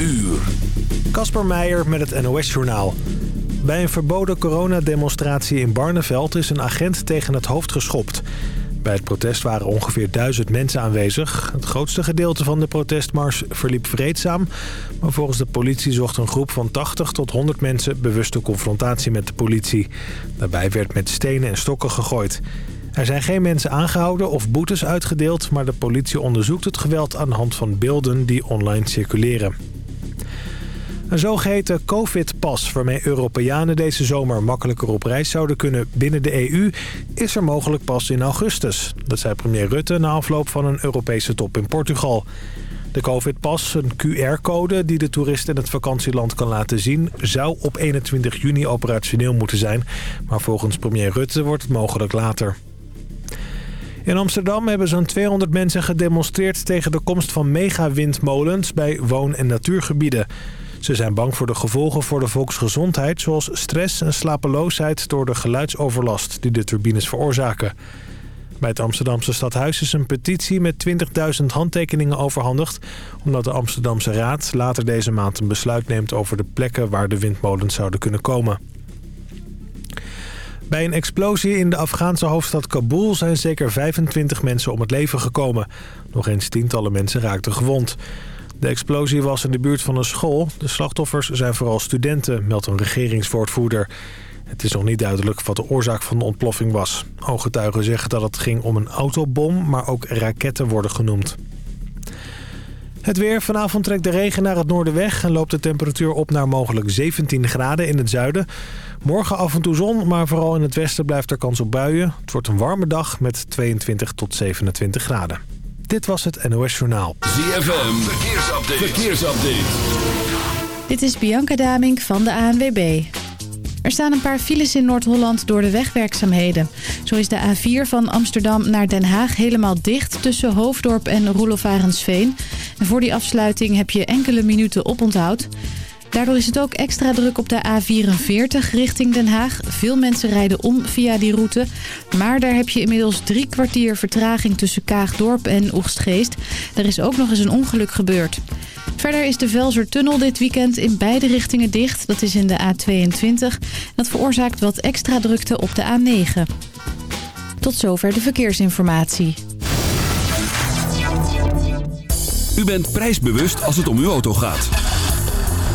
uur. Kasper Meijer met het NOS-journaal. Bij een verboden coronademonstratie in Barneveld is een agent tegen het hoofd geschopt. Bij het protest waren ongeveer duizend mensen aanwezig. Het grootste gedeelte van de protestmars verliep vreedzaam. Maar volgens de politie zocht een groep van 80 tot 100 mensen bewuste confrontatie met de politie. Daarbij werd met stenen en stokken gegooid. Er zijn geen mensen aangehouden of boetes uitgedeeld... maar de politie onderzoekt het geweld aan de hand van beelden die online circuleren. Een zogeheten COVID-pas waarmee Europeanen deze zomer makkelijker op reis zouden kunnen binnen de EU... is er mogelijk pas in augustus. Dat zei premier Rutte na afloop van een Europese top in Portugal. De COVID-pas, een QR-code die de toerist in het vakantieland kan laten zien... zou op 21 juni operationeel moeten zijn. Maar volgens premier Rutte wordt het mogelijk later. In Amsterdam hebben zo'n 200 mensen gedemonstreerd tegen de komst van megawindmolens bij woon- en natuurgebieden. Ze zijn bang voor de gevolgen voor de volksgezondheid... zoals stress en slapeloosheid door de geluidsoverlast die de turbines veroorzaken. Bij het Amsterdamse stadhuis is een petitie met 20.000 handtekeningen overhandigd... omdat de Amsterdamse Raad later deze maand een besluit neemt... over de plekken waar de windmolens zouden kunnen komen. Bij een explosie in de Afghaanse hoofdstad Kabul zijn zeker 25 mensen om het leven gekomen. Nog eens tientallen mensen raakten gewond. De explosie was in de buurt van een school. De slachtoffers zijn vooral studenten, meldt een regeringswoordvoerder. Het is nog niet duidelijk wat de oorzaak van de ontploffing was. Ooggetuigen zeggen dat het ging om een autobom, maar ook raketten worden genoemd. Het weer. Vanavond trekt de regen naar het noorden weg en loopt de temperatuur op naar mogelijk 17 graden in het zuiden. Morgen af en toe zon, maar vooral in het westen blijft er kans op buien. Het wordt een warme dag met 22 tot 27 graden. Dit was het NOS Journaal. ZFM. Verkeersupdate. Verkeersupdate. Dit is Bianca Damink van de ANWB. Er staan een paar files in Noord-Holland door de wegwerkzaamheden. Zo is de A4 van Amsterdam naar Den Haag helemaal dicht tussen Hoofddorp en Roelof En voor die afsluiting heb je enkele minuten oponthoud. Daardoor is het ook extra druk op de A44 richting Den Haag. Veel mensen rijden om via die route. Maar daar heb je inmiddels drie kwartier vertraging tussen Kaagdorp en Oegstgeest. Er is ook nog eens een ongeluk gebeurd. Verder is de Velsertunnel dit weekend in beide richtingen dicht. Dat is in de A22. Dat veroorzaakt wat extra drukte op de A9. Tot zover de verkeersinformatie. U bent prijsbewust als het om uw auto gaat.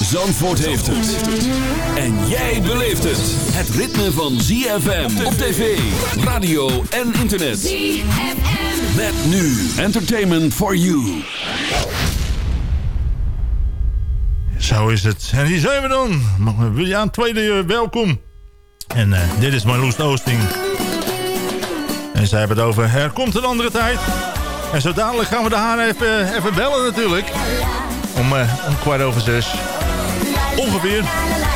Zandvoort heeft het. En jij beleeft het. Het ritme van ZFM op tv, radio en internet. ZFM. Met nu Entertainment for You. Zo is het. En hier zijn we dan. Ja, tweede uh, welkom. En uh, dit is Marloes Oosting. En zij hebben het over, er komt een andere tijd. En zo dadelijk gaan we de haar even, even bellen natuurlijk. Om, uh, om kwart over zes. Ongeveer.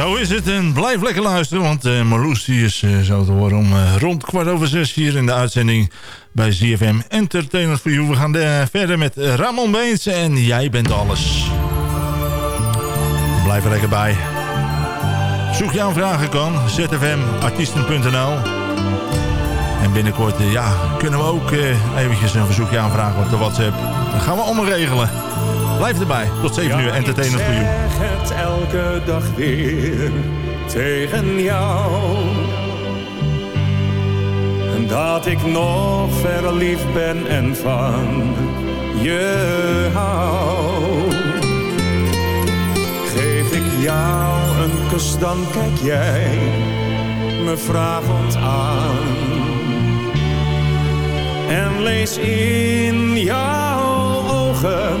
Zo is het en blijf lekker luisteren, want uh, Marloes is uh, zo te horen om uh, rond kwart over zes hier in de uitzending bij ZFM Entertainment for You. We gaan verder met Ramon Beens en Jij bent alles. Blijf er lekker bij. Zoek je aanvragen kan, zfmartiesten.nl En binnenkort ja, kunnen we ook eventjes een verzoekje aanvragen op de WhatsApp. Dat gaan we allemaal regelen. Blijf erbij. Tot 7 uur. Entertainment voor jou. Ik zeg het elke dag weer tegen jou. Dat ik nog verliefd ben en van je hou. Geef ik jou een kus, dan kijk jij me vragend aan. En lees in jouw ogen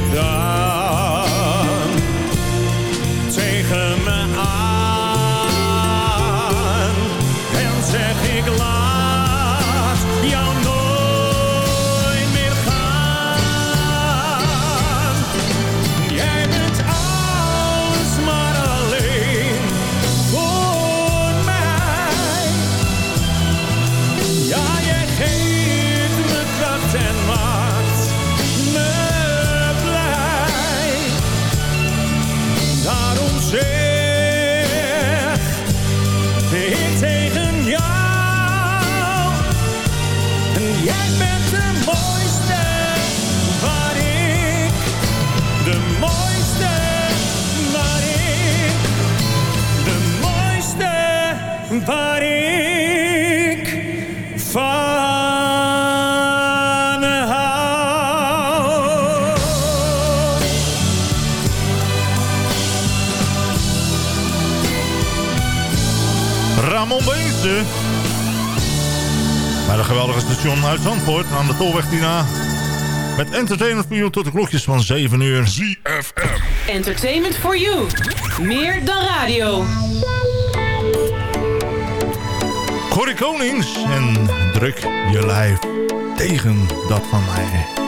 gedaan tegen me aan en zeg ik laat jou nooit meer gaan. Jij bent alles maar alleen voor mij. Ja, jij geeft me kracht en station uit Zandvoort aan de Tolweg Tina. Met Entertainment for You tot de klokjes van 7 uur. ZFM. Entertainment for You. Meer dan radio. Corrie Konings en druk je lijf tegen dat van mij.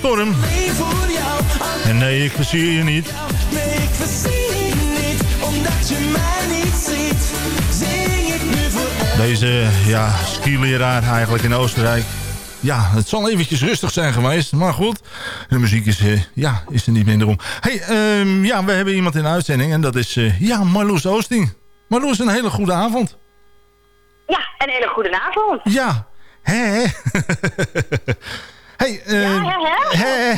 Storm. En nee, ik versier je niet. Nee, ik verzie je niet, omdat je mij niet ziet. Zing ik nu voor Deze ja, skileraar eigenlijk in Oostenrijk. ja, het zal eventjes rustig zijn geweest. Maar goed, de muziek is, eh, ja, is er niet minder om. hey, ehm, ja, we hebben iemand in de uitzending. En dat is, eh, ja, Marloes Oosting. Marloes, een hele goede avond. Ja, een hele goede avond. Ja, hè, hey, Ja, ehm, hè,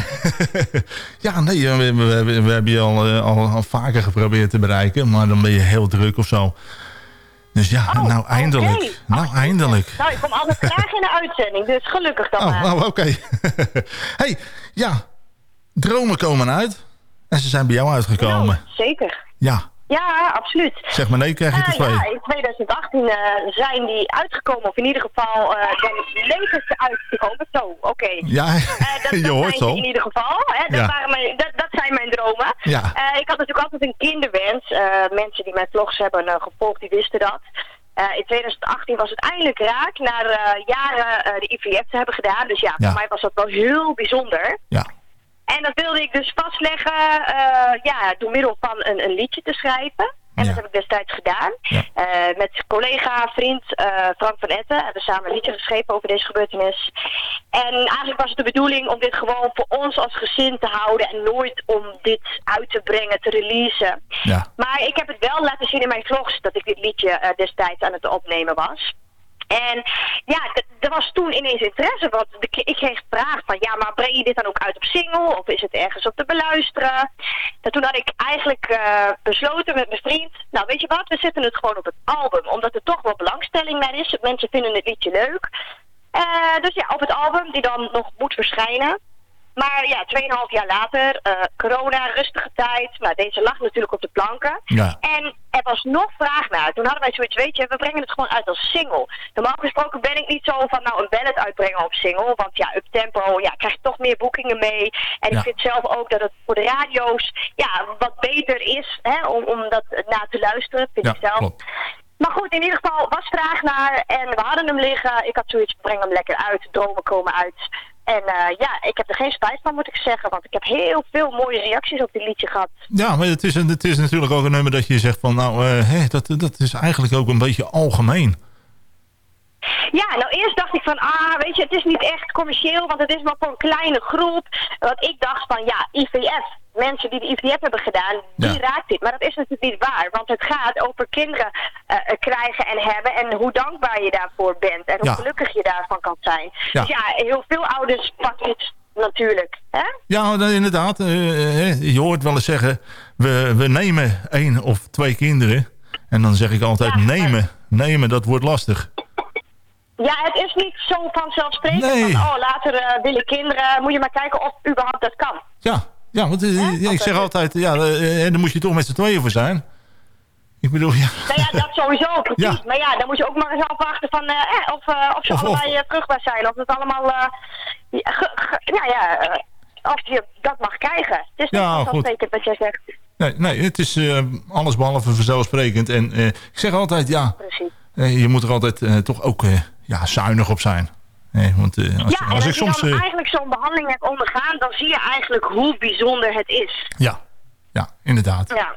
ja, nee, we, we, we, we hebben je al, eh, al, al vaker geprobeerd te bereiken. Maar dan ben je heel druk of zo. Dus ja, Oh, nou eindelijk. Nou eindelijk. Nou, ik kom altijd graag in de uitzending, dus gelukkig dan. Oh, oh oké. hey, ja. Dromen komen uit. En ze zijn bij jou uitgekomen. Nou, zeker. Ja. Ja, absoluut. Zeg maar nee, krijg je Eh, er twee. ja, in 2018 eh, zijn die uitgekomen, of in ieder geval, eh dan leken ze uit te komen. Zo, oké. Ja, Eh, dat, je dat hoort zo. in ieder geval. Hè? Dat, Ja. waren mijn, dat, dat zijn mijn dromen. Ja. Eh, ik had natuurlijk altijd een kinderwens. Eh, mensen die mijn vlogs hebben eh, gevolgd, die wisten dat. Eh, in 2018 was het eindelijk raak eh, jaren eh, de IVF te hebben gedaan. Dus ja, Ja. voor mij was dat wel heel bijzonder. Ja. En dat wilde ik dus vastleggen eh, ja, door middel van een, een liedje te schrijven. En Ja. dat heb ik destijds gedaan. Ja. Eh, met collega, vriend eh, Frank van Etten hebben we samen een liedje geschreven over deze gebeurtenis. En eigenlijk was het de bedoeling om dit gewoon voor ons als gezin te houden en nooit om dit uit te brengen, te releasen. Ja. Maar ik heb het wel laten zien in mijn vlogs dat ik dit liedje destijds aan het opnemen was. En ja, er was toen ineens interesse, want ik kreeg vraag van ja, maar breng je dit dan ook uit op single of is het ergens op te beluisteren? En toen had ik eigenlijk eh, besloten met mijn vriend, nou weet je wat, we zetten het gewoon op het album, omdat er toch wel belangstelling naar is. Mensen vinden het liedje leuk. Eh, dus ja, op het album die dan nog moet verschijnen. Maar ja, 2,5 jaar later, eh, corona, rustige tijd. Nou, deze lag natuurlijk op de planken. Ja. En er was nog vraag naar. Toen hadden wij zoiets, weet je, we brengen het gewoon uit als single. Normaal gesproken ben ik niet zo van, nou, een ballad uitbrengen op single. Want ja, up tempo, ja, krijg je toch meer boekingen mee. En Ja. ik vind zelf ook dat het voor de radio's, ja, wat beter is, hè, om, om dat na te luisteren, vind Ja, ik zelf. klopt. Maar goed, in ieder geval was vraag naar en we hadden hem liggen. Ik had zoiets, breng hem lekker uit, dromen komen uit. En eh, ja, ik heb er geen spijt van, moet ik zeggen. Want ik heb heel veel mooie reacties op dit liedje gehad. Ja, maar het is, een- het is natuurlijk ook een nummer dat je zegt van... nou, eh, hè, dat, dat is eigenlijk ook een beetje algemeen. Ja, nou eerst dacht ik van, ah, weet je, het is niet echt commercieel, want het is maar voor een kleine groep. Want ik dacht van, ja, IVF, mensen die de IVF hebben gedaan, die Ja. raakt dit. Maar dat is natuurlijk niet waar, want het gaat over kinderen eh, eh, krijgen en hebben en hoe dankbaar je daarvoor bent en hoe Ja. gelukkig je daarvan kan zijn. Ja. Dus ja, heel veel ouders pakken dit natuurlijk, hè? Ja, nou, inderdaad. eh, je hoort wel eens zeggen... We, we nemen één of twee kinderen. En dan zeg ik altijd nemen. Nemen, dat wordt lastig. Ja, het is niet zo vanzelfsprekend Nee. van, oh, later eh, willen kinderen, moet je maar kijken of überhaupt dat kan. Ja, ja want eh, ik zeg altijd... Ja, eh, eh, daar moet je toch met z'n tweeën voor zijn. Ik bedoel, ja... Nou ja, dat sowieso, precies. Ja. Maar ja, dan moet je ook maar eens afwachten van, eh, eh, of, of ze Of- allebei vruchtbaar zijn. Of het allemaal, nou ja, of je dat mag krijgen. Het is niet Ja, vanzelfsprekend wat jij zegt. Nee, nee het is alles behalve vanzelfsprekend. En ik zeg altijd, ja... Precies. je moet er altijd toch ook ja, zuinig op zijn. Nee, want eh, als, ja, als ik je soms... dan eh, eigenlijk zo'n behandeling hebt ondergaan, dan zie je eigenlijk hoe bijzonder het is. ja, ja, inderdaad. Ja,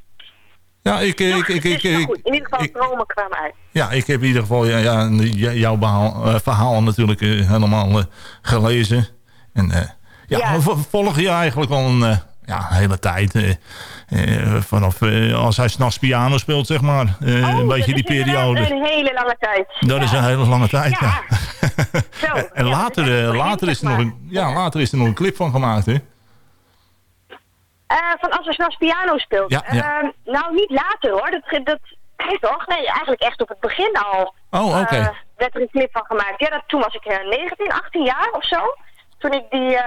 Ja, ik, eh, ik, ik, ik, in ieder geval dromen kwamen uit. Ja, ik heb in ieder geval ja, ja, jouw verhaal, verhaal natuurlijk helemaal gelezen. En ja, Ja. we volgen je eigenlijk al een ja, hele tijd. eh, eh, vanaf eh, als hij s'nachts piano speelt, zeg maar. eh, een Oh, beetje dat die is inderdaad periode. een hele lange tijd. Dat is een hele lange tijd, ja. Ja. Zo, en later, dat is later, is er nog een, ja, later is er nog een clip van gemaakt, hè? Van als we s'nachts piano speelt. Ehm, nou, niet later hoor. Dat, dat, nee toch? Nee, eigenlijk echt op het begin al. Oh, oké. werd er een clip van gemaakt. Ja, dat, toen was ik eh, 19, 18 jaar of zo. Toen ik die,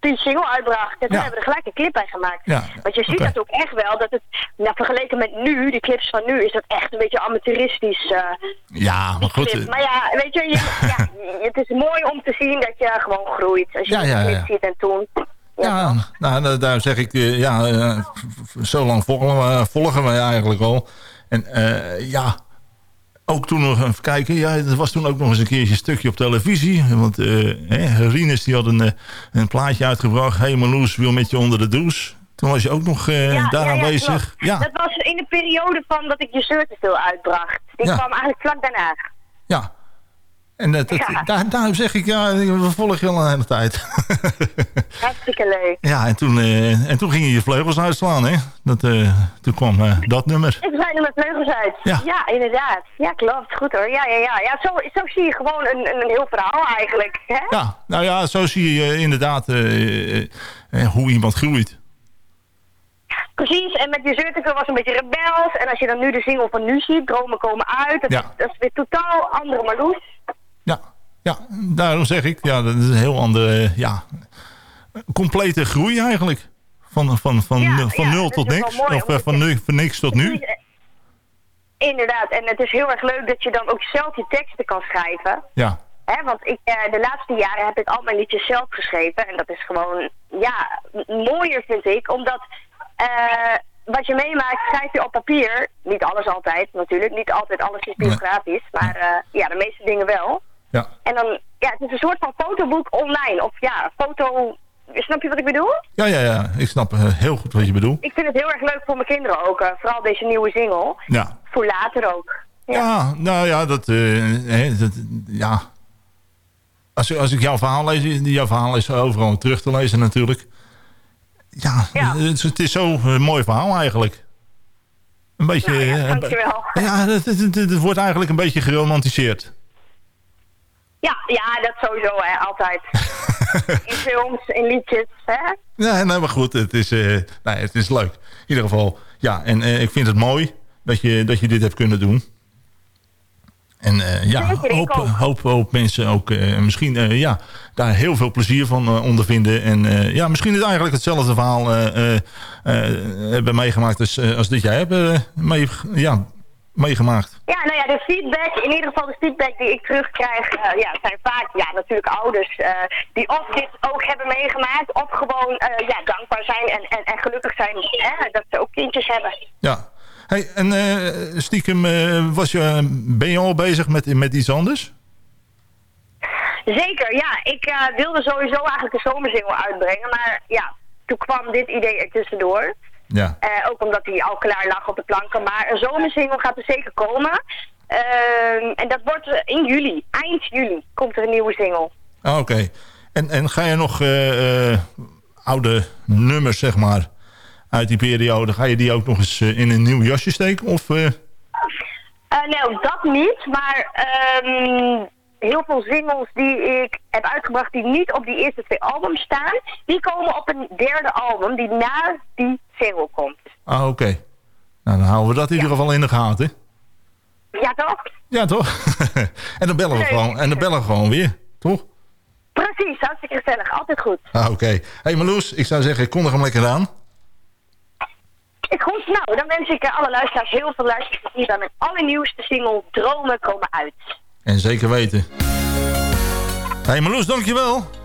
die single uitbracht. En toen Ja. hebben we er gelijk een clip bij gemaakt. Ja, Want je ziet dat ook echt wel. Dat het, nou, vergeleken met nu, de clips van nu, is dat echt een beetje amateuristisch. eh, Ja, maar die goed. clip. eh, Maar ja, weet je, je ja, het is mooi om te zien dat je gewoon groeit. Als je die ja, clip ziet en toen. Ja, nou, da- daar zeg ik, eh, ja, zo lang volgen we, volgen we eigenlijk al. En ja, ook toen nog even kijken, ja, er was toen ook nog eens een keertje een stukje op televisie. Want eh hè, Rinus die had een, eh, een plaatje uitgebracht, Hey Marloes wil met je onder de douche. Toen was je ook nog eh, Ja, daar ja, aanwezig. Ja, Dat was in de periode van dat ik je shirt te veel uitbracht. Die kwam eigenlijk vlak daarna. ja. En dat, dat, Ja. daar, daarom zeg ik, ja, we volgen je al een hele tijd. Hartstikke leuk. ja, en toen, eh, en toen ging je je vleugels uitslaan, hè? Dat, eh, toen kwam eh, dat nummer. Ik er met vleugels uit. Ja. inderdaad. Ja, klopt. Goed hoor. Ja, ja, ja. ja zo, zo zie je gewoon een, een, een heel verhaal eigenlijk. Hè? Ja, nou ja, zo zie je inderdaad hoe iemand groeit. Precies, en met die Zurtiker was een beetje rebels. En als je dan nu de single van nu ziet, Dromen komen uit. Dat, Ja. is, dat is weer totaal andere Marloes. Ja, daarom zeg ik, ja, dat is een heel andere, ja, complete groei eigenlijk. Van, van, van, Ja, van nul tot niks. mooi, of van, nu, van niks tot nu. Inderdaad, en het is heel erg leuk dat je dan ook zelf je teksten kan schrijven. Ja, Hè, want ik, eh, de laatste jaren heb ik al mijn liedjes zelf geschreven. En dat is gewoon, ja, mooier vind ik. Omdat eh, wat je meemaakt, schrijf je op papier. Niet alles altijd natuurlijk. Niet altijd alles is biografisch. Maar eh, ja, de meeste dingen wel. Ja. En dan, ja, het is een soort van fotoboek online. Of ja, foto... Snap je wat ik bedoel? Ja, ja, ja, ik snap eh, heel goed wat je bedoelt. Ik vind het heel erg leuk voor mijn kinderen ook. eh, vooral deze nieuwe single. Ja, Voor later ook. ja nou ja, dat, eh, hè, dat ja. Als, als ik jouw verhaal lees, jouw verhaal is overal terug te lezen natuurlijk. Ja, Ja. Het, is, het is zo'n mooi verhaal eigenlijk. Een beetje... Nou ja, dankjewel. Ja, het, het- het wordt eigenlijk een beetje geromantiseerd. Ja, ja, dat sowieso, hè, altijd. in films, in liedjes, hè? Nee, nee, maar goed, het is, nee, het is leuk. In ieder geval, ja, en eh, ik vind het mooi dat je, dat je dit hebt kunnen doen. En eh, ja, Zeker, hoop, hoop, hoop mensen ook misschien ja, daar heel veel plezier van ondervinden. En ja, misschien is eigenlijk hetzelfde verhaal hebben meegemaakt als, als dit jij hebt mee, ja, meegemaakt. Ja, nou ja, de feedback, in ieder geval de feedback die ik terugkrijg, eh, ja, zijn vaak, ja, natuurlijk ouders eh, die of dit ook hebben meegemaakt, of gewoon, eh, ja, dankbaar zijn en, en, en gelukkig zijn hè, dat ze ook kindjes hebben. Ja. Hey, en stiekem, was je, ben je al bezig met, met iets anders? Zeker, ja. Ik wilde sowieso eigenlijk een zomersingle uitbrengen, maar ja, toen kwam dit idee er tussendoor. Ja. Eh, ook omdat hij al klaar lag op de planken. Maar een zomersingle gaat er zeker komen. Ehm, en dat wordt eh, in juli, eind juli, komt er een nieuwe single. Ah, Oké. En, en ga je nog eh, oude nummers, zeg maar, uit die periode... ga je die ook nog eens in een nieuw jasje steken? Of, Eh, nou, dat niet. Maar ehm, heel veel singles die ik heb uitgebracht die niet op die eerste twee albums staan... die komen op een derde album die na die single komt. Ah, oké. Nou, dan houden we dat in ieder geval in de gaten. Ja, toch? Ja, toch? en, dan bellen we gewoon, en dan bellen we gewoon weer, toch? Precies, hartstikke gezellig. Altijd goed. Ah, oké. hey, Marloes, ik zou zeggen, kondig hem lekker aan. Ik goed, nou, dan wens ik eh, alle luisteraars heel veel luisterplezier bij mijn allernieuwste single Dromen komen uit. En zeker weten. hey, Marloes, dankjewel.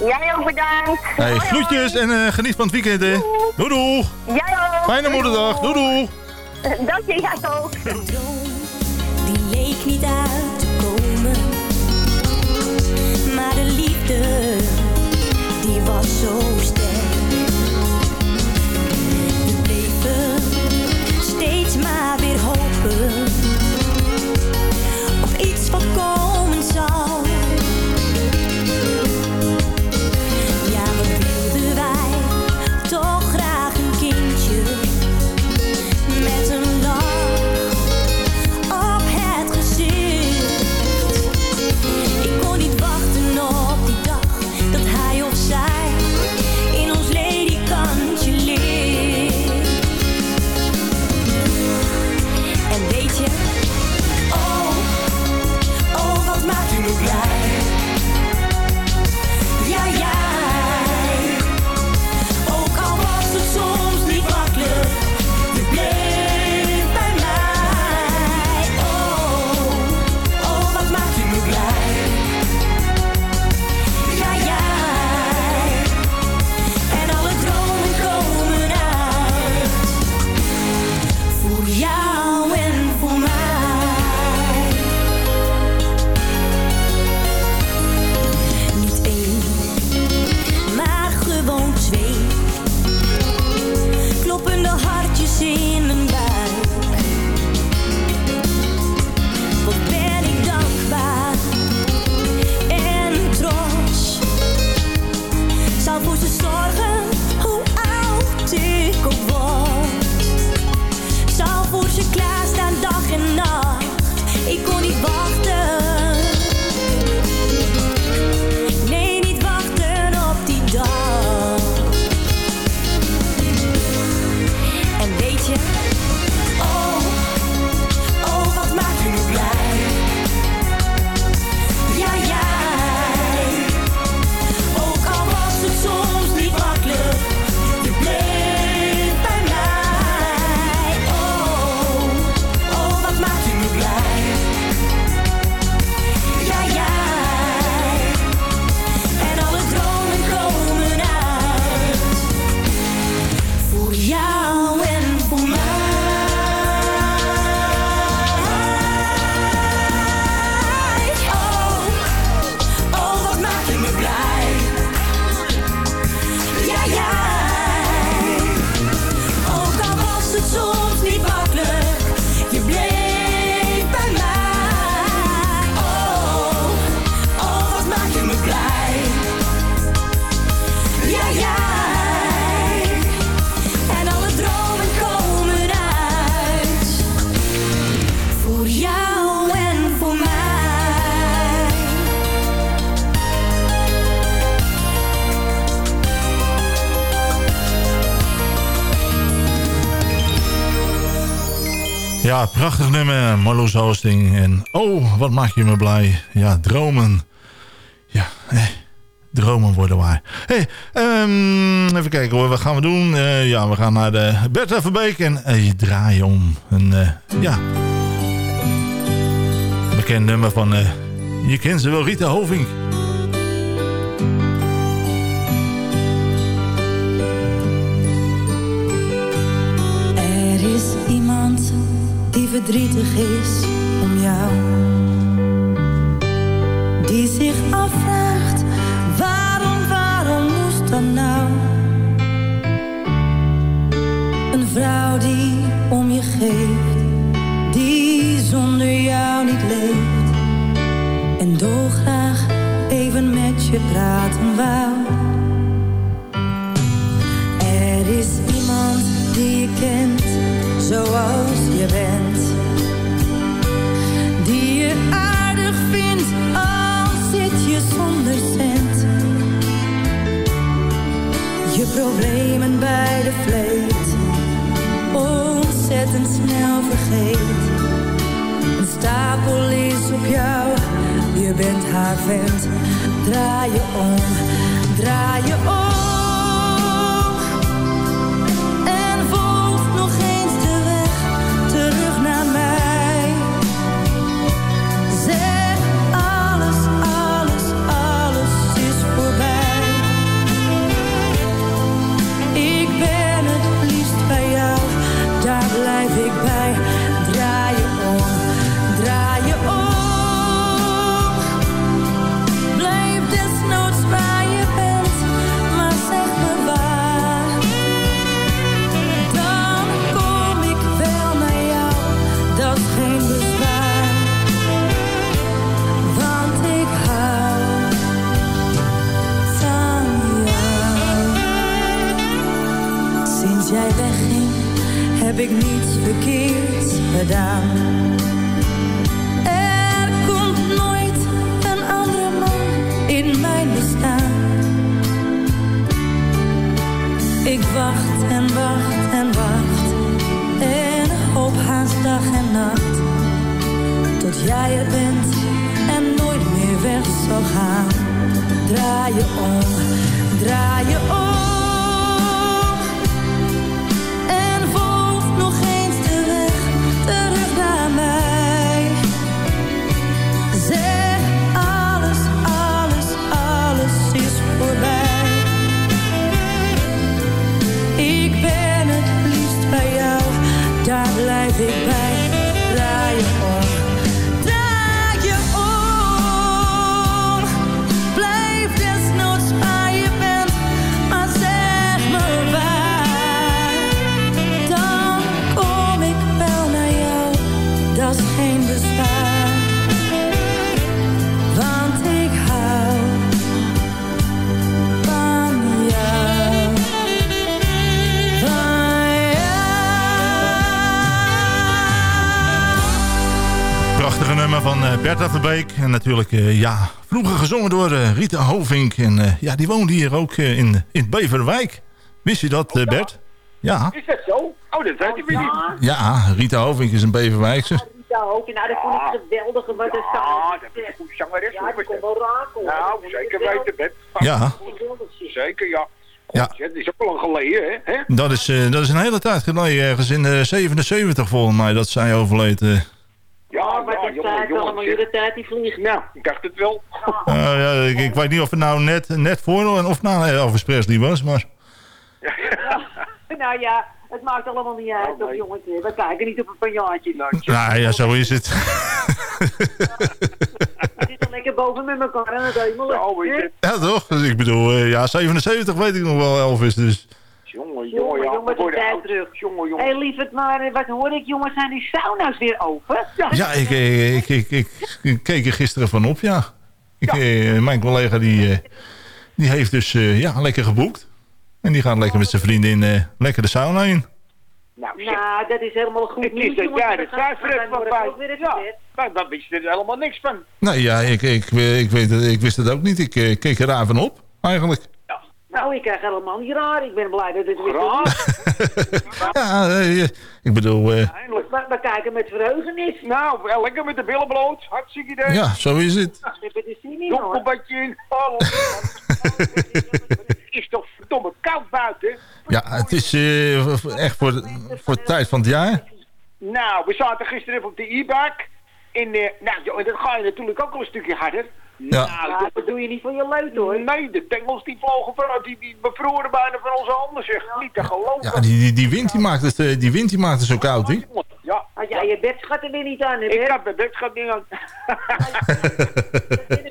Jij ook bedankt. Hey, groetjes en eh, geniet van het weekend, hè. Doei, doei. Jij ook. Fijne moederdag. Doei, doei. Dank je, jij ook. Die leek niet uit te komen. Maar de liefde, die was zo sterk. We bleven steeds maar weer hopen. Op iets wat komen Ja, prachtig nummer, Marloes Oosting. En oh, wat maak je me blij. Ja, dromen. Ja, dromen worden waar. Hey, ehm, even kijken hoor, wat gaan we doen? Eh, ja, we gaan naar de Bert Verbeek en eh, draaien om. Een, eh, ja, bekend nummer van, je kent ze wel, Rita Hovink. Verdrietig is om jou. Die zich afvraagt, waarom, waarom moest dat nou? Een vrouw die om je geeft, die zonder jou niet leeft. En dolgraag even met je praten wou. Er is iemand die je kent zoals je bent. Die je aardig vindt al zit je zonder cent. Je problemen bij de vleet ontzettend snel vergeet. Een stapel is op jou, je bent haar vent. Draai je om, draai je om. Natuurlijk, eh, ja, vroeger gezongen door eh, Rita Hovink. En eh, ja, die woonde hier ook eh, in, in Beverwijk. Wist je dat, eh, Bert? Ja. Is dat zo? Oh, dat weet ik weer niet. Ja, Rita Hovink is een Beverwijkse. Ja, ook. Nou, dat vond ik geweldig. Wat Ja, dat is een goede zangeres. Ja, die kon wel raken. Nou, zeker weten, Bert. Ja. Zeker, ja. Het is ook al lang geleden, hè? hè? Dat is, eh, dat is een hele tijd geleden. Ergens in de 77 volgens mij dat zij overleed. eh. Ja, maar dat jongen, tijd jongen, allemaal de tijd die vliegt. Nou, ik dacht het wel. Eh, ja, ik, ik weet niet of het nou net, net voor of na Elvis Presley was. Maar Nou ja, het maakt allemaal niet uit, toch jongens. We kijken niet op een panjaartje. nou ja, zo is het. We zitten lekker boven met elkaar aan het hemelen. Zo is het. Ja, toch? Dus ik bedoel, eh, ja, 77 weet ik nog wel Elvis. Dus. Jongen, Jongen, jongen, ja. jongen, tijd terug. Jongen, Hé, jongen. hey, lieverd, maar eh, wat hoor ik, jongens, zijn die sauna's weer open? Ja, ik, eh, ik, ik, ik, ik keek er gisteren van op, ja. Ik, eh, mijn collega die, eh, die heeft dus eh, ja, lekker geboekt. En die gaat lekker met zijn vriendin eh, lekker de sauna in. Nou, zeg. Nou, dat is helemaal goed Het nieuws, is dat cijfer gaan we van bij. Ja, daar wist je er helemaal niks van. Nee, ja, ik, ik, ik, weet het, ik wist het ook niet. Ik eh, keek er raar van op, eigenlijk. Nou, ik krijg helemaal niet raar. Ik ben blij dat het weer Raar? ja, eh, ik bedoel... eh, We, we kijken met verheugenis. Nou, wel lekker met de billen bloot. Hartstikke idee. ja, zo is het. Doppelbadje in. Het is toch verdomme koud buiten. Ja, het is eh, echt voor, voor de tijd van het jaar. Nou, we zaten gisteren even op de e-bike. En, eh, nou, joh, en dan ga je natuurlijk ook al een stukje harder. Ja. Nou, Ja, dat- doe je niet voor je leut hoor. Nee, de tengels die vlogen vanuit, die, die bevroren bijna van onze handen, zeg. Niet te geloven. Ja, die, die, die wind die maakt het, eh, die wind die maakt het zo koud, hè? Ja, Had jij je bedschat er weer niet aan, hè? ik heb mijn bedschat niet aan.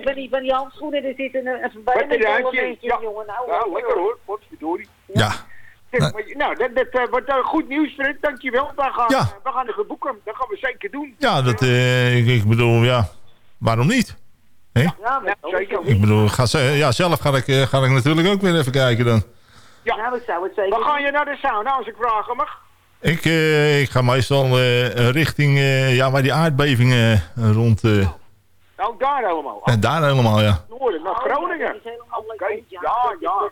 Van die, van die handschoenen, er zit een, een Wat verbannen een handje. Ja. jongen. Nou, Ja, lekker hoor. Potverdorie. Ja. Zeg, maar, nou, dat, dat eh, wordt eh, goed nieuws, Fred. Dankjewel. We gaan, Ja. we gaan er boeken. Dat gaan we zeker doen. Ja, dat, eh, ik, ik bedoel, ja, waarom niet? Hè? Ja, zeker. Ik bedoel, ga, ze- ja, zelf ga ik, eh, ga ik natuurlijk ook weer even kijken dan. Ja. Nou, ik zou het zeker We gaan je naar de sauna, als ik vragen mag. Ik, eh, ik ga meestal eh, richting eh, ja, waar die aardbevingen rond... eh, Nou, daar helemaal. en daar helemaal, ja. Noorden, naar Groningen. Leuk. Oké, ja, ja.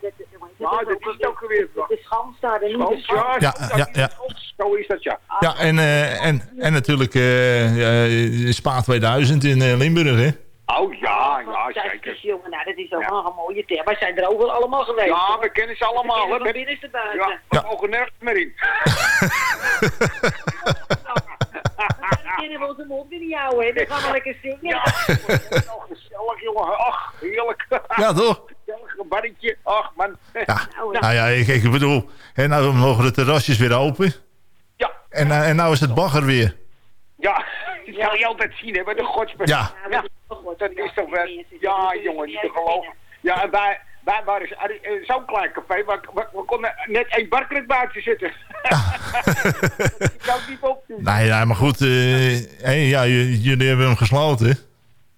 Ja, dat is het ook weer. De schans daar, de ja, Ja, ja, ja. Zo is dat, ja. Ja, en, eh, en, en natuurlijk eh ja, Spa 2000 in eh, Limburg, hè? Oh, ja, ja, Kijk, zeker. jongen, nou, dat is ook Ja. wel een mooie term. Wij zijn er ook wel allemaal geweest. Ja, we kennen ze allemaal. Van Met- binnenste buiten. Ja, we mogen nergens meer in. Dan kunnen we onze mond niet houden, hè. Dan gaan we lekker zingen. Ja, oh, gezellig, jongen. Ach, heerlijk. Ja, toch? Een barretje. Ach, man. Ja, nou ja, ik, ik bedoel, hè, nou mogen de terrasjes weer open. Ja. En, eh, en nou is het bagger weer. Ja, dat zal je altijd zien, hè, bij de godsbe. Ja. ja. Dat is toch wel... Ja, jongen, niet te geloven. Ja, en wij, wij waren eh, zo'n klein café, we, we, we konden net één barkruk buiten zitten. dat is ook niet op. Nee, ja, maar goed, eh, ja, jullie hebben hem gesloten.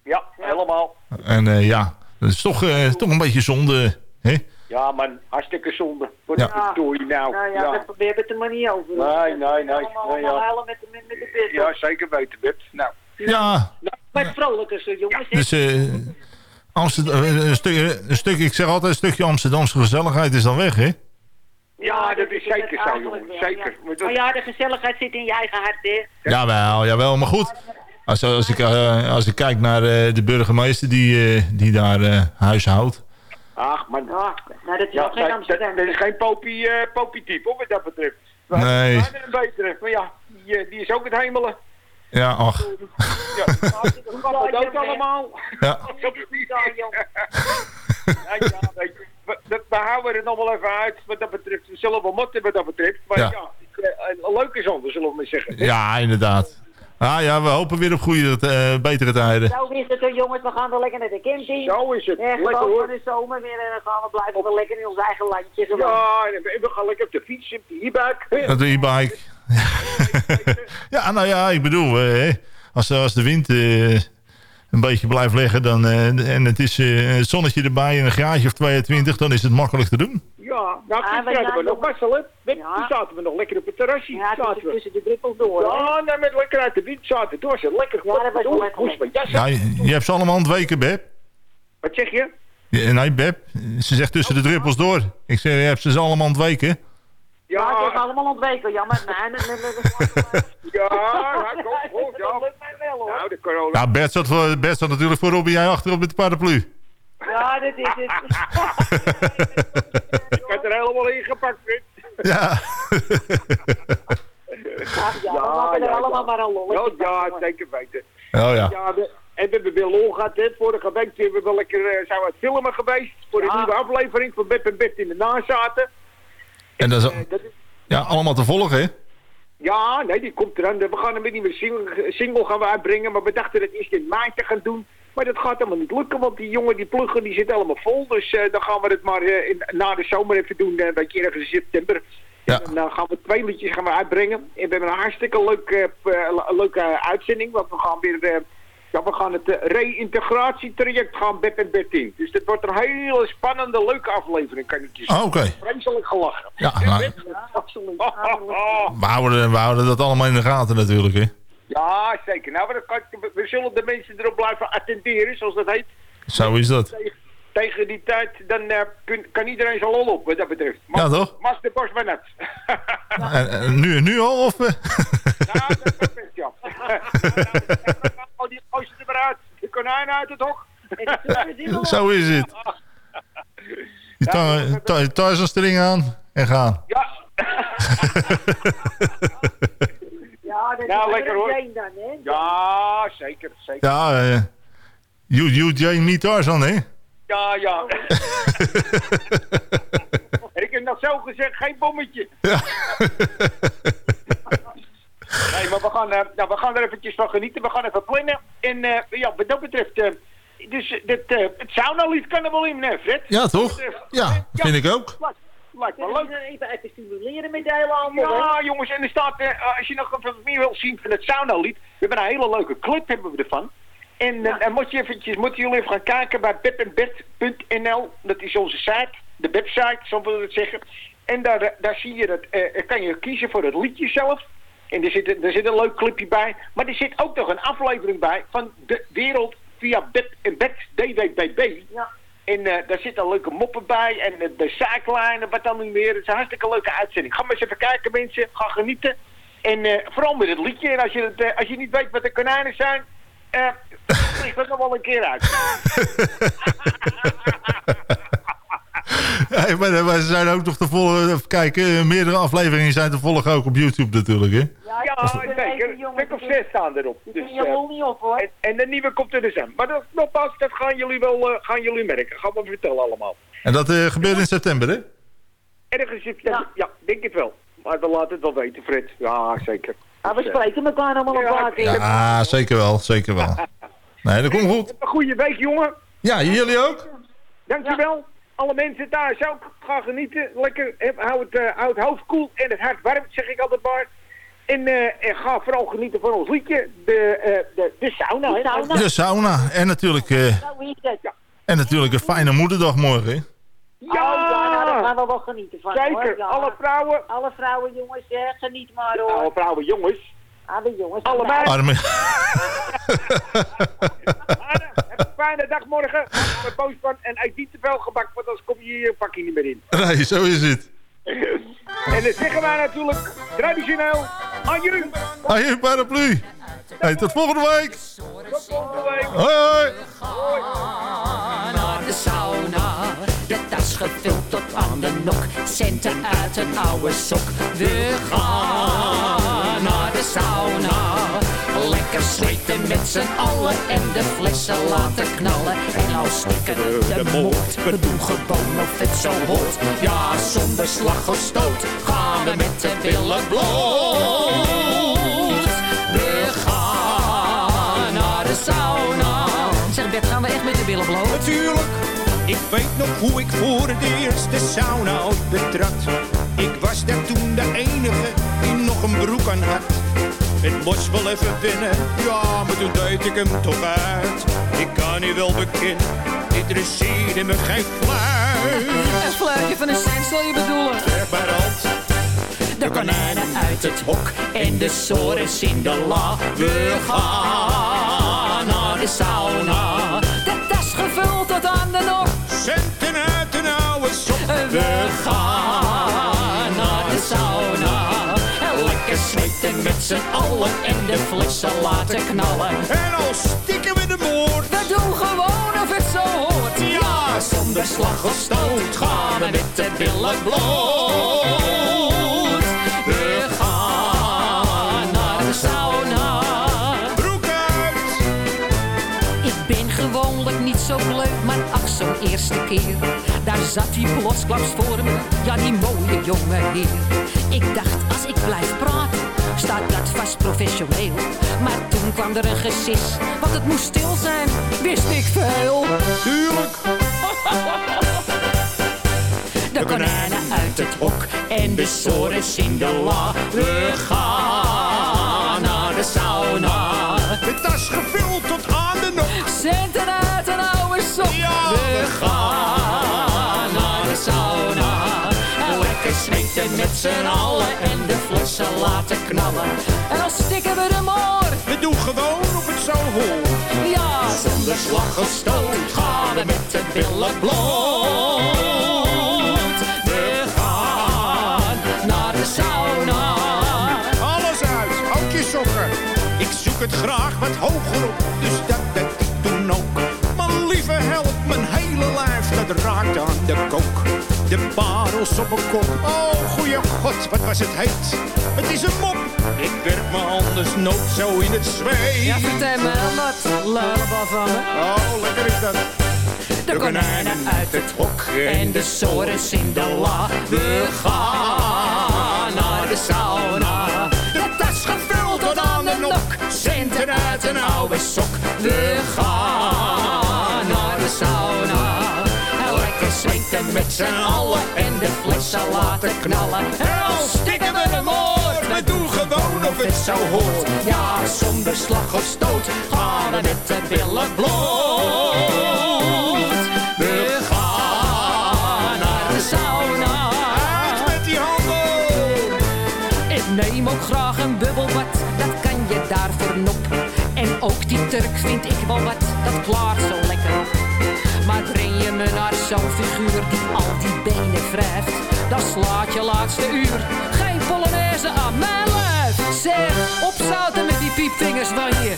Ja, helemaal. En eh, ja, dat is toch, eh, toch een beetje zonde, hè? Ja, man, hartstikke zonde. Wat Ja. doe je nou? Nou ja, ja. we hebben het er maar niet over. Nee, nee, nee. Allemaal, nee, allemaal ja. met de, met, met de pit. ja, zeker weten, Bert. Nou, Ja, Maar het vrolijke, jongens. hè. dus eh Amsterdam, eh, een, stuk, een stuk, ik zeg altijd, een stukje Amsterdamse gezelligheid is dan weg, hè? ja, dat is zeker zo, jongen. Zeker. ja. Maar dat- Maar ja, de gezelligheid zit in je eigen hart, hè. Jawel, jawel, maar goed. Als, als, ik, eh, als ik kijk naar eh, de burgemeester die, eh, die daar eh huis houdt. Ach, man. Ja, nou, dat is Ja, geen Amsterdam. dat is geen popie, eh popie type, hoor, wat dat betreft. We Nee. hebben er een betere. Maar ja, die, eh, die is ook het hemelen. Ja, ach. Ja, dat gaat het ook allemaal. Ja. Ja, ja, weet je, we, we- we houden het nog wel even uit wat dat betreft. We zullen wel motten wat dat betreft. Maar Ja. ja, leuk is anders, zullen we maar zeggen. Ja, inderdaad. Ah ja, we hopen weer op goede, eh, betere tijden. Zo is het jongens. We gaan wel lekker naar de camping. Zo is het. Lekker gewoon hoor. voor de zomer weer. En dan gaan we blijven wel lekker in ons eigen landje. Gewoon. Ja, en we, we gaan lekker op de fiets, op de e-bike. Met de e-bike. ja, nou ja, ik bedoel, eh, als, als de wind eh, een beetje blijft liggen dan, eh, en het is eh, het zonnetje erbij en een graadje of 22, dan is het makkelijk te doen. Ja, nou, Ah, we hadden we nog hè? Ja. Toen zaten we nog lekker op het terrasje. Ja, zaten tussen, we. tussen de druppels door. Ja, nou, met lekker uit de wind zaten. Was het lekker. Ja, dat was wel lekker. Ja, je, je hebt ze allemaal ontweken, Beb. Wat zeg je? Ja, Nee, Beb, ze zegt tussen de druppels door. Ik zeg, je hebt ze allemaal ontweken. Ja, het is Ja, allemaal ontweken. Jammer. Nee, nee, nee, nee, nee. ja, ja, kom, kom, ja. Wel, hoor. Nou, de corona. Nou, Bert zat, voor, Bert zat natuurlijk voorop en jij achterop met de paraplu. Ja, dat is het. Ik had er helemaal in gepakt, Fred. Ja. Ach, ja, we maken er allemaal maar een Ja, lolletje van, ja, zeker weten. Oh ja. Ja, we, en we hebben weer lol gehad, hè. Vorige week zijn we wel lekker uh, zijn we aan het filmen geweest. Voor de Ja. nieuwe aflevering van Beb en Bert in de nazaten. En dat is Eh, dat is, ja, allemaal te volgen, hè? Ja, nee, die komt eraan. We gaan een nieuwe single, single gaan we uitbrengen. Maar we dachten het eerst in maart te gaan doen. Maar dat gaat helemaal niet lukken, want die jongen, die pluggen, die zit allemaal vol. Dus eh, dan gaan we het maar eh, in, na de zomer even doen, eh, een beetje ergens in september. Ja. En dan gaan we twee liedjes gaan we uitbrengen. En we hebben een hartstikke leuk, eh, eh, leuke uitzending, want we gaan weer... ja, we gaan het eh, reïntegratietraject gaan Beb en in. Dus dit wordt een hele spannende, leuke aflevering, kan ik je zeggen. Oh, Oké. Vreselijk gelachen. Ja, nou, Absoluut. we, houden, we houden dat allemaal in de gaten natuurlijk, hè? Ja, zeker. Nou, kan, we zullen de mensen erop blijven attenderen, zoals dat heet. Zo is dat. tegen die tijd, dan eh, kun- kan iedereen zijn lol op, wat dat betreft. Ja, toch? Mas de bos maar net. En, en nu, nu al? Of, eh? ja. Oh, die gooien er maar uit. De konijnen uit het hok. Zo is het. Je ta- je Tarzanstring aan en gaan. Ja. Ja, dat Nou, is lekker, hoor. een dan, hè? Ja, zeker, zeker. Ja, eh you, you, Jane, niet Tarzan, hè? Ja, ja. en ik heb nog zo gezegd, geen bommetje. nee, maar we gaan, eh, nou, we gaan er eventjes van genieten. We gaan even plannen. En eh, ja, wat dat betreft... eh, dus dit, eh, het saunalied kan er wel in, hè, Fred? Ja, toch? betreft. Ja, vind ik ook. Kunnen leuk. we even, even stimuleren met de hele handel, Ja, jongens, en er staat, eh, als je nog wat meer wil zien van het saunalied, we hebben een hele leuke clip hebben we ervan. En eh, moet je eventjes, moeten jullie even gaan kijken bij bedenbed.nl. Dat is onze site, de website, zo wil ik het zeggen. En daar, daar zie je dat, eh, kan je kiezen voor het liedje zelf. En er zit, er zit een leuk clipje bij. Maar er zit ook nog een aflevering bij van de wereld via bed en bed DWBB. Ja. En eh, daar zitten leuke moppen bij. En eh, de zaaklijnen, wat dan niet meer. Het is een hartstikke leuke uitzending. Ga maar eens even kijken, mensen. Ga genieten. En eh, vooral met het liedje. En als je, het, als je niet weet wat de konijnen zijn... eh ligt dat nog wel een keer uit. Maar, eh, maar ze zijn ook nog te volgen. Even kijken, eh, meerdere afleveringen zijn te volgen ook op YouTube natuurlijk, hè? Ja, zeker. Stuk of zes staan erop. Dus, niet op, hoor. En, en de nieuwe komt er dus aan. Maar dat, nogmaals, dat gaan jullie wel eh, gaan jullie merken. Gaan we vertellen allemaal. En dat eh, gebeurt in september, hè? Ergens in ja. ja, denk het wel. Maar we laten het wel weten, Fred. Ja, zeker. Ja, we spreken elkaar allemaal paar keer. Ja, zeker wel, zeker wel. Nee, dat komt goed. Een goede week, jongen. Ja, jullie ook? Dankjewel. Alle mensen thuis ook. Ga genieten. Lekker. Hou het, eh, hou het hoofd koel en het hart warm, zeg ik altijd maar. En, eh, en ga vooral genieten van ons liedje. De, eh, de, de sauna. hè. sauna. De sauna. En natuurlijk, eh, en natuurlijk een fijne moederdag morgen, hè? Ja, Oh, ja, nou, daar gaan we wel genieten van. Zeker. Hoor. Ja. Alle vrouwen. Alle vrouwen, jongens, geniet maar hoor. Alle vrouwen, jongens. Alle jongens. Allebei. Arme. Anne, heb een fijne dag morgen. Ik ben boos van. En eet niet te veel gebak, want anders kom je hier pakje niet meer in. Nee, zo is het. En dan zeggen wij natuurlijk traditioneel. Adieu. Hey, paraplu. Hey, tot volgende week. Tot volgende week. Hoi. hoi. naar de sauna. De tas gevuld tot aan de nok. Centen uit een oude sok. We gaan naar de sauna. Lekker zweten met z'n allen en de flessen laten knallen. En nou stikken we de moord. We doen gewoon of het zo hoort. Ja, zonder slag of stoot gaan we met de billen bloot. We gaan naar de sauna. Zeg Bert, gaan we echt met de billen bloot? Natuurlijk. Ik weet nog hoe ik voor het eerst de sauna betrad. Ik was daar toen de enige die nog een broek aan had. Het was wel even binnen, ja, maar toen deed ik hem toch uit. Ik kan hier wel bekend, interesseerde me geen fluit. Een fluitje van een cent zal je bedoelen. Zeg maar. De konijnen uit het hok en de sores in de la. We gaan naar de sauna. De gevuld tot aan de nok. Centen uit een oude sok. We gaan naar de sauna. En lekker zweten met z'n allen en de flessen laten knallen. En al stikken we de moord. We doen gewoon of het zo hoort. Ja, zonder slag of stoot gaan we met de billen bloot. Zo'n eerste keer. Daar zat hij plotsklaps voor me, ja, die mooie jonge heer. Ik dacht, als ik blijf praten, staat dat vast professioneel. Maar toen kwam er een gesis, want het moest stil zijn, wist ik veel. Tuurlijk. De konijnen uit het hok en de sores in de la. We gaan naar de sauna. De tas gevuld tot aan de nok. Met z'n allen en de flessen laten knallen. En dan stikken we de moor. We doe gewoon of het zo hoort. Ja, zonder slag of stoot gaan we met de billen bloot. We gaan naar de sauna. Alles uit, ook je sokken. Ik zoek het graag wat hoger op, dus dat dat ik doen ook. Maar lieve help, mijn hele lijf, dat raakt aan de kook. De parels op mijn kop, oh goeie god, wat was het heet. Het is een mop, ik werk me anders nooit zo in het zweet. Ja, vertel me wat lullenbal van me. Oh, lekker is dat. De konijnen uit het hok en de sores in de la. We gaan naar de sauna. De tas gevuld tot aan de nok. Centen uit een oude sok. We gaan met z'n allen en de flessen laten knallen. En al stikken we de moord. We doen gewoon of het zo hoort. Ja, zonder slag of stoot gaan we met de billen bloot. We gaan naar de sauna. Uit met die handen! Ik neem ook graag een bubbelbad, dat kan je daar voor nop. En ook die Turk vind ik wel wat, dat klaart zo lekker. Maar breng je me naar zo'n figuur die al die benen wrijft, dan slaat je laatste uur. Geen polonaise aan mijn lijf. Zeg, opzouten met die piepvingers van je.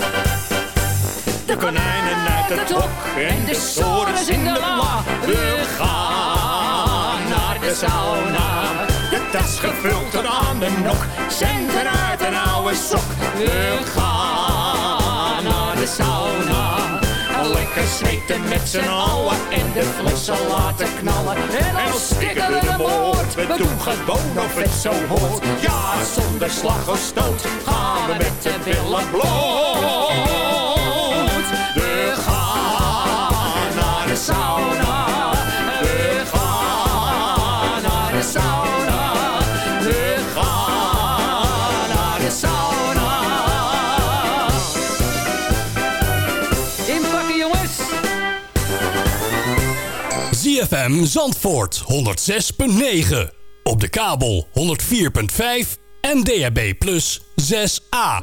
De konijnen uit het hok en de sores in de la. We gaan naar de sauna. De tas gevuld tot aan de nok. Centen uit een oude sok. We gaan naar de sauna. Lekker zweten met z'n allen en de flessen laten knallen. En dan stikken we de moord. We doen gewoon of het zo hoort. Ja, zonder slag of stoot gaan we met de billen bloot. ZFM Zandvoort 106.9. Op de kabel 104.5 en DHB Plus 6A.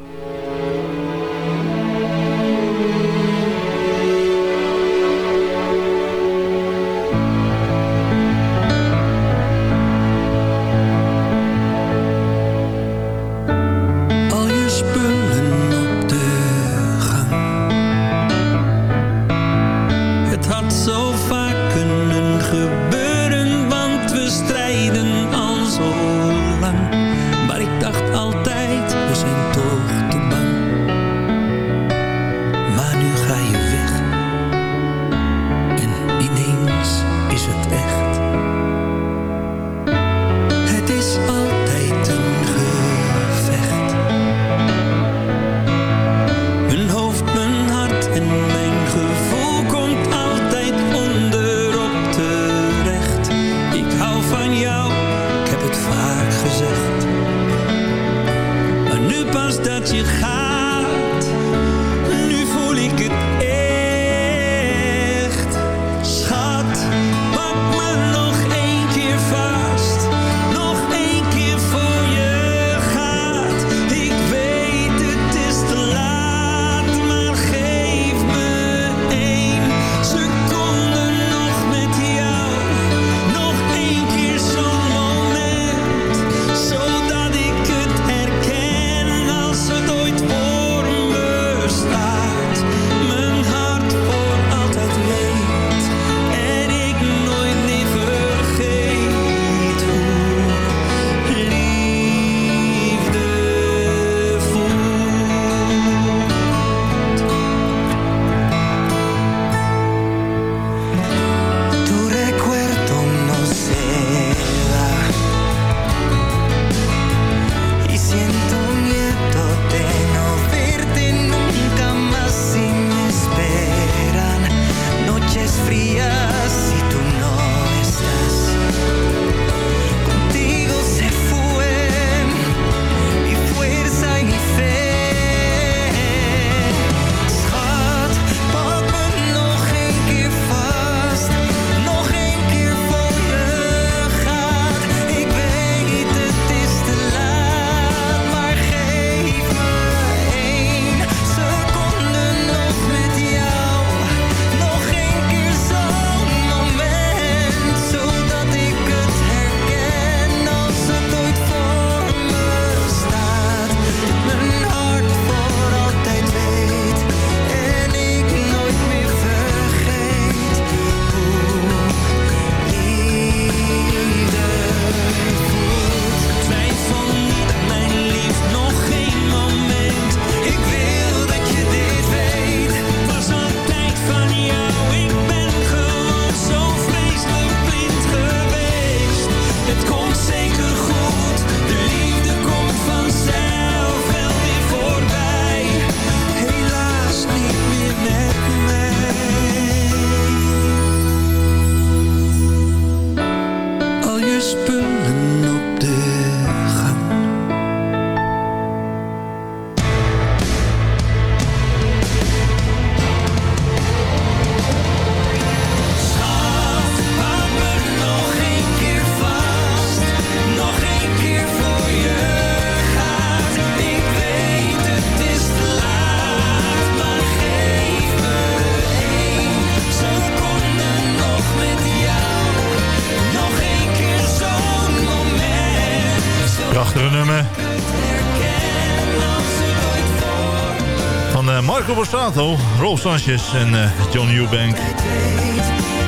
Borsato, Rolf Sanchez en eh, John Eubank.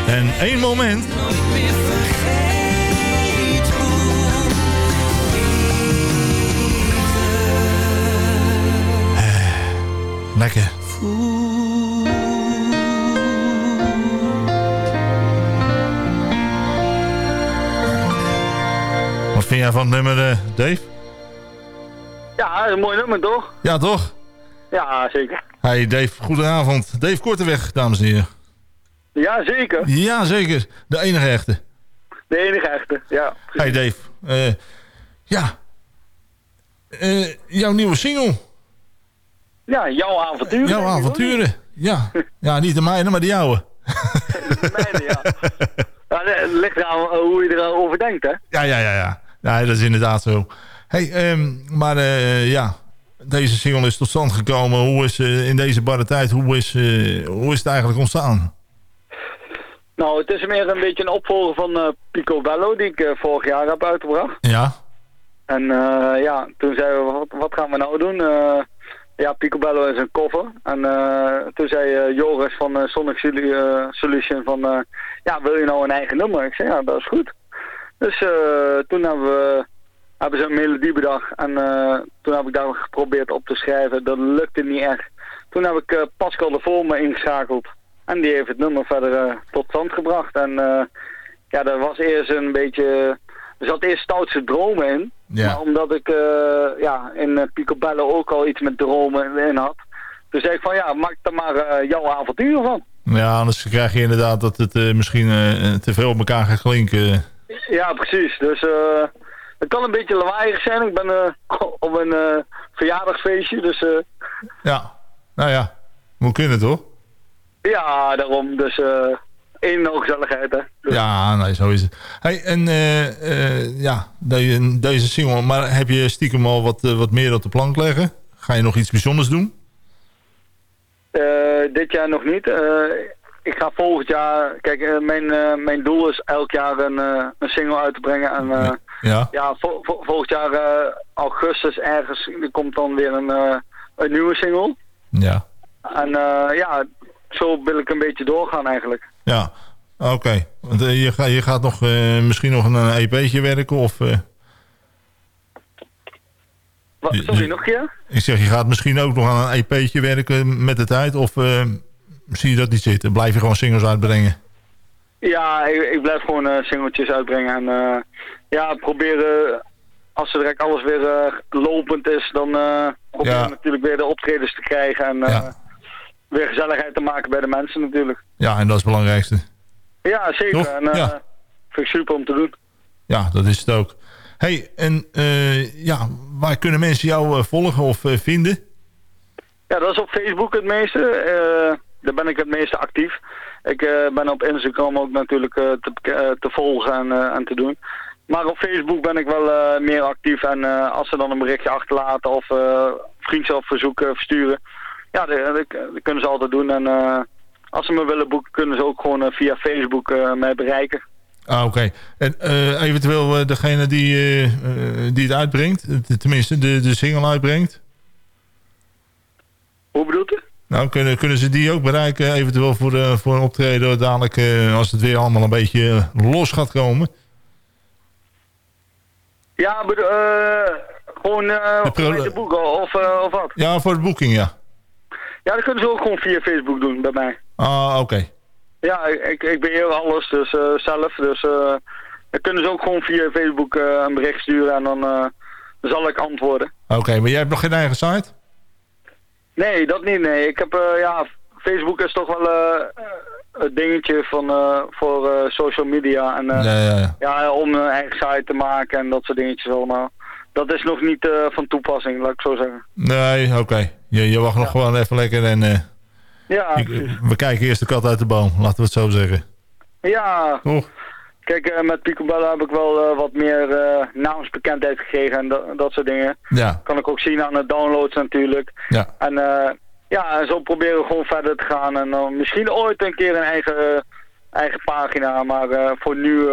En één moment. Eh, Lekker. Wat vind jij van het nummer, eh, Dave? Ja, een mooi nummer toch? Ja, toch? Ja, zeker. Hey Dave, goedenavond. Dave Korteweg, dames en heren. Ja, zeker. Ja, zeker. De enige echte. De enige echte, ja. Hey Dave. eh, ja. Eh, jouw nieuwe single. Ja, jouw avonturen. Jouw avonturen. Ja. ja, niet de mijne, maar de jouwe. ja, het ligt eraan hoe je erover denkt, hè? Ja, ja, ja. ja. ja dat is inderdaad zo. Hey, ehm, maar eh, ja, deze single is tot stand gekomen. Hoe is eh, in deze barre tijd, hoe is, eh, hoe is het eigenlijk ontstaan? Nou, het is meer een beetje een opvolger van eh Pico Bello, die ik vorig jaar heb uitgebracht. Ja. En ja, toen zeiden we, wat, wat gaan we nou doen? Ja, Picobello is een cover. En toen zei Joris van Sonic Solu- Solution van, ja, wil je nou een eigen nummer? Ik zei, ja, dat is goed. Dus toen hebben we hebben ze een melodie bedacht. En eh, toen heb ik daar geprobeerd op te schrijven. Dat lukte niet echt. Toen heb ik eh, Pascal de Volme ingeschakeld. En die heeft het nummer verder eh, tot stand gebracht. En eh, ja, dat was eerst een beetje... Er zat eerst stoutse dromen in. Ja. Maar omdat ik eh, ja, in uh, Picobello ook al iets met dromen in had. Toen zei ik van ja, maak er maar jouw avontuur van. Ja, anders krijg je inderdaad dat het misschien te veel op elkaar gaat klinken. Ja, precies. Dus eh het kan een beetje lawaaiig zijn. Ik ben eh, op een eh, verjaardagsfeestje, dus eh, Ja, nou ja, moet kunnen toch? ja, daarom. Dus eh één hoog gezelligheid, hè. Dus- Ja, nee, zo is het. Hey, en eh, eh, ja, deze, deze single, maar heb je stiekem al wat, wat meer op de plank leggen? Ga je nog iets bijzonders doen? Dit jaar nog niet. Ik ga volgend jaar... Kijk, eh, mijn, eh, mijn doel is elk jaar een, eh, een single uit te brengen. En Ja. ja, vol- vol- volgend jaar augustus ergens er komt dan weer een, een nieuwe single. Ja. En ja, zo wil ik een beetje doorgaan eigenlijk. Ja, oké. Want eh, je, ga, je gaat nog, eh, misschien nog een EP'tje werken of... eh, Wat, sorry, je- nog een keer? ik zeg, je gaat misschien ook nog aan een EP'tje werken met de tijd of zie je dat niet zitten? Blijf je gewoon singles uitbrengen? Ja, ik, ik blijf gewoon eh singeltjes uitbrengen. En eh, ja, proberen, als er direct alles weer eh, lopend is, dan eh proberen Ja. we natuurlijk weer de optredens te krijgen. En eh, weer gezelligheid te maken bij de mensen natuurlijk. Ja, en dat is het belangrijkste. Ja, zeker. Toch? En eh Ja. vind ik super om te doen. Ja, dat is het ook. hey, en eh, ja, waar kunnen mensen jou eh, volgen of eh, vinden? Ja, dat is op Facebook het meeste. Daar ben ik het meeste actief. Ik eh, ben op Instagram ook natuurlijk eh, te, eh, te volgen en, en te doen. Maar op Facebook ben ik wel meer actief. En als ze dan een berichtje achterlaten of vriendschapverzoeken versturen... Ja, dat, dat- dat kunnen ze altijd doen. En als ze me willen boeken, kunnen ze ook gewoon via Facebook mij bereiken. Ah, oké. En eventueel degene die, die het uitbrengt, tenminste de, de single uitbrengt. Hoe bedoelt u? Nou, kunnen, kunnen ze die ook bereiken, eventueel voor, eh, voor een optreden dadelijk, eh, als het weer allemaal een beetje eh, los gaat komen? Ja, eh, gewoon eh De te boeken of, eh, of wat? Ja, voor de boeking, ja. Ja, dat kunnen ze ook gewoon via Facebook doen bij mij. Ah, oké. Ja, ik, ik beheer alles dus eh, zelf. Dus eh, dan kunnen ze ook gewoon via Facebook eh, een bericht sturen en dan eh, zal ik antwoorden. Oké, maar jij hebt nog geen eigen site? Nee, dat niet. Nee, ik heb eh, ja, Facebook is toch wel eh, het dingetje van eh, voor social media en eh, Ja, ja, ja. ja, om een eigen site te maken en dat soort dingetjes allemaal. Dat is nog niet van toepassing, laat ik zo zeggen. Nee, oké. Je, je wacht nog gewoon even lekker en Ja, ik- we kijken eerst de kat uit de boom, laten we het zo zeggen. ja. Toch? Kijk, eh, met Picobello heb ik wel eh, wat meer eh, naamsbekendheid gekregen en dat, dat soort dingen. Ja, Kan ik ook zien aan de downloads natuurlijk. ja. En ja, zo proberen we gewoon verder te gaan. En dan misschien ooit een keer een eigen, eigen pagina. Maar voor nu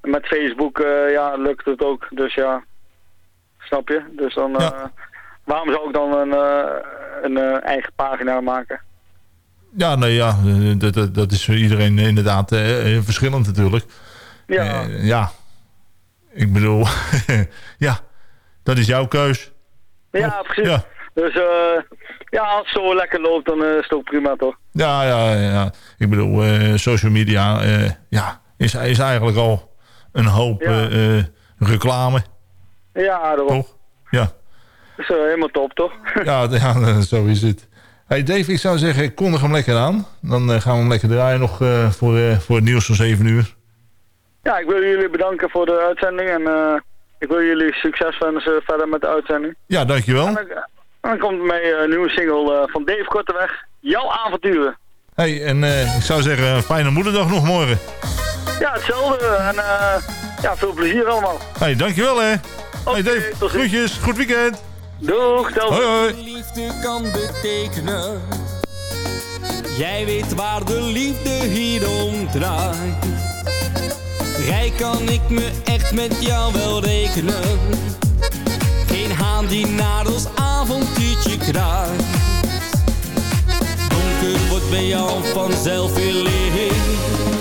met Facebook ja, lukt het ook. Dus ja. snap je? Dus dan, waarom zou ik dan een, een eigen pagina maken? Ja, nee, ja, eh, dat, dat, dat is voor iedereen inderdaad eh, eh, verschillend natuurlijk. Ja. Eh, ja. Ik bedoel, ja, dat is jouw keus. Ja, precies. Ja. Dus ja, als het zo lekker loopt, dan eh, is het ook prima toch? Ja, ja, ja. Ik bedoel, social media ja, is, is eigenlijk al een hoop reclame. Ja, daarom. Toch? Ja. Dus eh, helemaal top toch? Ja, ja, zo is het. Hey Dave, ik zou zeggen, kondig hem lekker aan. Dan eh, gaan we hem lekker draaien nog eh, voor, eh, voor het nieuws van 7 uur. Ja, ik wil jullie bedanken voor de uitzending en ik wil jullie succes wensen verder met de uitzending. Ja, dankjewel. En dan, dan komt mee een nieuwe single van Dave Korteweg, Jouw avonturen. Hey, en ik zou zeggen, fijne moederdag nog morgen. Ja, hetzelfde en ja, veel plezier allemaal. Hey, dankjewel hè. hey Dave, groetjes, goed weekend. Doeg, Hoi hoi. liefde kan betekenen. Jij weet waar de liefde hier om draait. Rijk kan ik me echt met jou wel rekenen. Geen haan die naar ons avontuurtje kraait. Donker wordt bij jou vanzelf weer licht.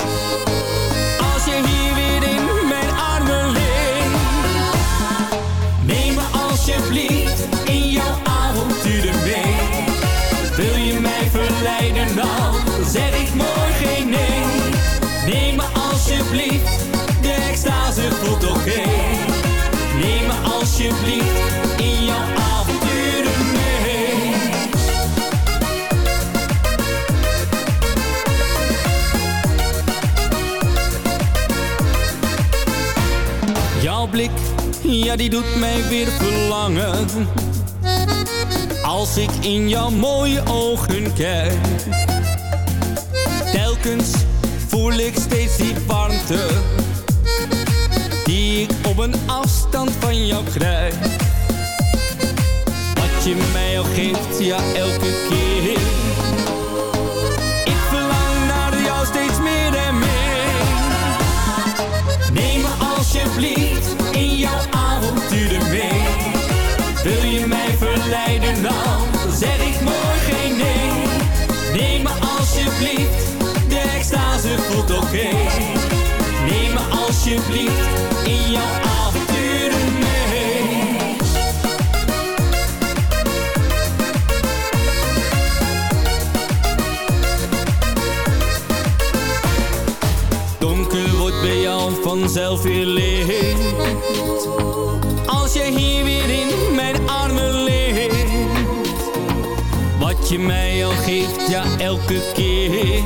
Ja die doet mij weer verlangen. Als ik in jouw mooie ogen kijk Telkens voel ik steeds die warmte Die ik op een afstand van jou krijg. Wat je mij al geeft, ja elke keer Neem me alsjeblieft in jouw avonturen mee. Donker wordt bij jou vanzelf weer. Als je hier weer in mijn armen ligt. Wat je mij al geeft, ja elke keer.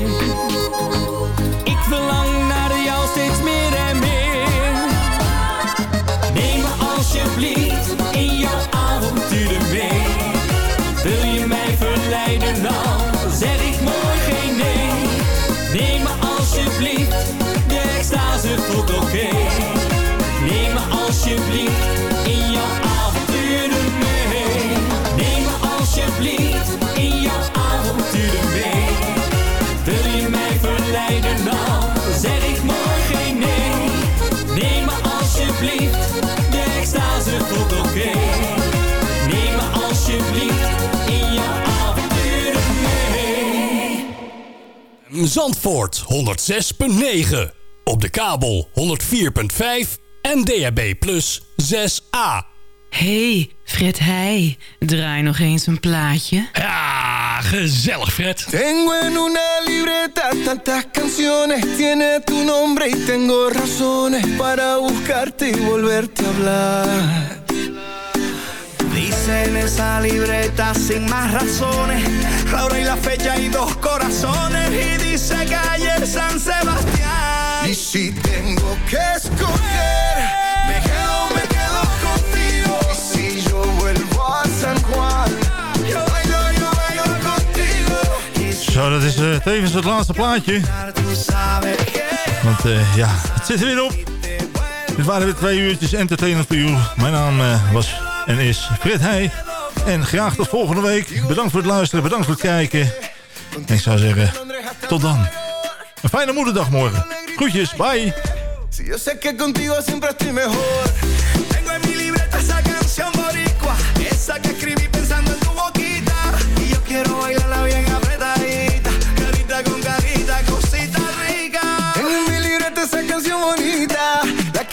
Zandvoort 106.9. Op de kabel 104.5 en DHB Plus 6A. hey, Fred Heij, draai nog eens een plaatje. Ja, gezellig Fred. Tengo en una libreta tantas canciones, tiene tu nombre y tengo razones para buscarte y volverte a hablar. Dice en esa libreta sin más razones, la hora y la fecha y dos corazones. Y dice calle San Sebastián. Y si tengo que escoger, me quedo, me quedo contigo. Y si yo vuelvo a San Juan, yo bailo, yo bailo contigo. Zo, dat is eh, tevens het laatste plaatje. Want eh, ja, het zit er weer op. Dit waren weer twee uurtjes entertainment voor u. Mijn naam eh, was en is Frit Heij. En graag tot volgende week. Bedankt voor het luisteren, bedankt voor het kijken. En ik zou zeggen, tot dan. Een fijne moederdag morgen. Groetjes, bye.